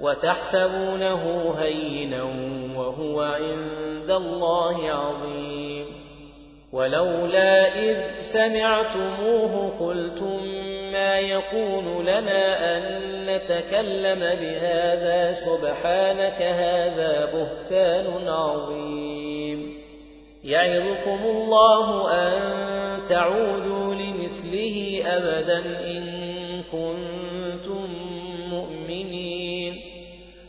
وتحسبونه هينا وهو عند الله عظيم. ولولا إذ سمعتموه قلتم ما يكون لنا أن نتكلم بهذا سبحانك هذا بهتان عظيم. يعظكم الله أن تعودوا لمثله أبدا إن كنتم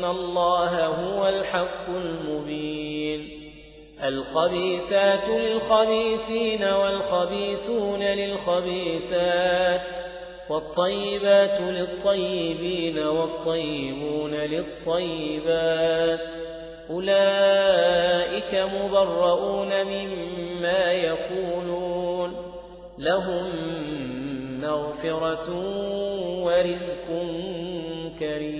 إن الله هو الحق المبين. الخبيثات للخبيثين والخبيثون للخبيثات والطيبات للطيبين والطيبون للطيبات. أولئك مبرؤون مما يقولون. لهم مغفرة ورزق كريم.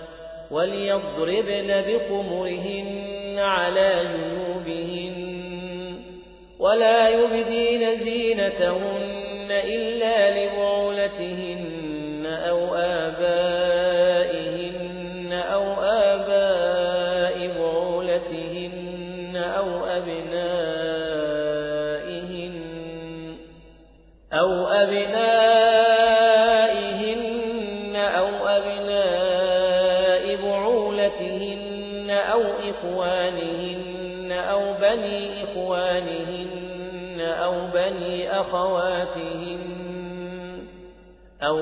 وليضربن بخمرهن على جنوبهن ولا يبدين زينتهن إلا لبعولتهن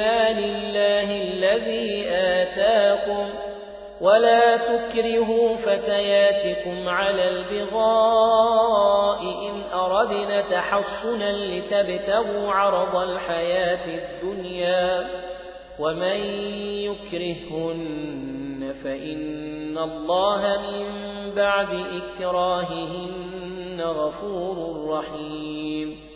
لله الذي آتاكم ولا تكرهوا فتياتكم على البغاء إن أردنا تحصنا لتبتغوا عرض الحياة الدنيا ومن يكرهن فإن الله من بعد إكراههن غفور رحيم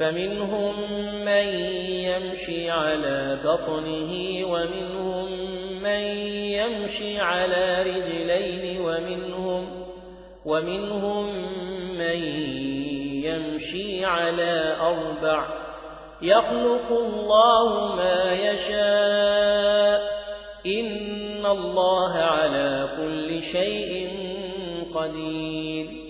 فمنهم من يمشي على بطنه ومنهم من يمشي على رجلين ومنهم ومنهم من يمشي على أربع. يخلق الله ما يشاء. إن الله على كل شيء قدير.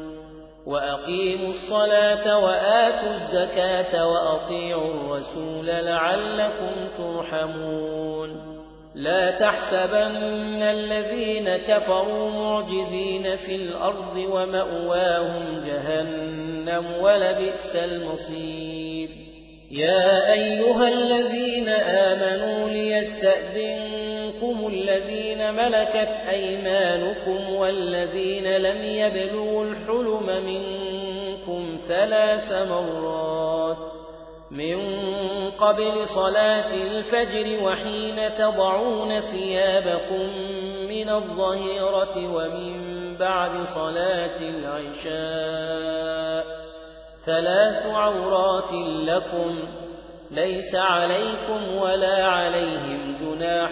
وأقيموا الصلاة وآتوا الزكاة وأطيعوا الرسول لعلكم ترحمون. لا تحسبن الذين كفروا معجزين في الأرض ومأواهم جهنم ولبئس المصير. يا أيها الذين آمنوا ليستأذنكم الذين ملكت أيمانكم والذين لم يبلغوا الحلم منكم ثلاث مرات من قبل صلاة الفجر وحين تضعون ثيابكم من الظهيرة ومن بعد صلاة العشاء ثلاث عورات لكم ليس عليكم ولا عليهم جناح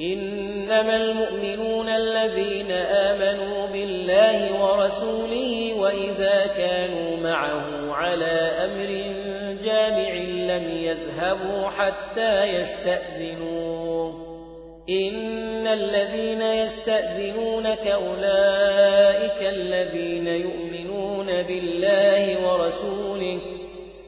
إنما المؤمنون الذين آمنوا بالله ورسوله وإذا كانوا معه على أمر جامع لم يذهبوا حتى يستأذنوه إن الذين يستأذنونك أولئك الذين يؤمنون بالله ورسوله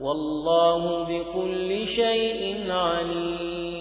والله بكل شيء عليم.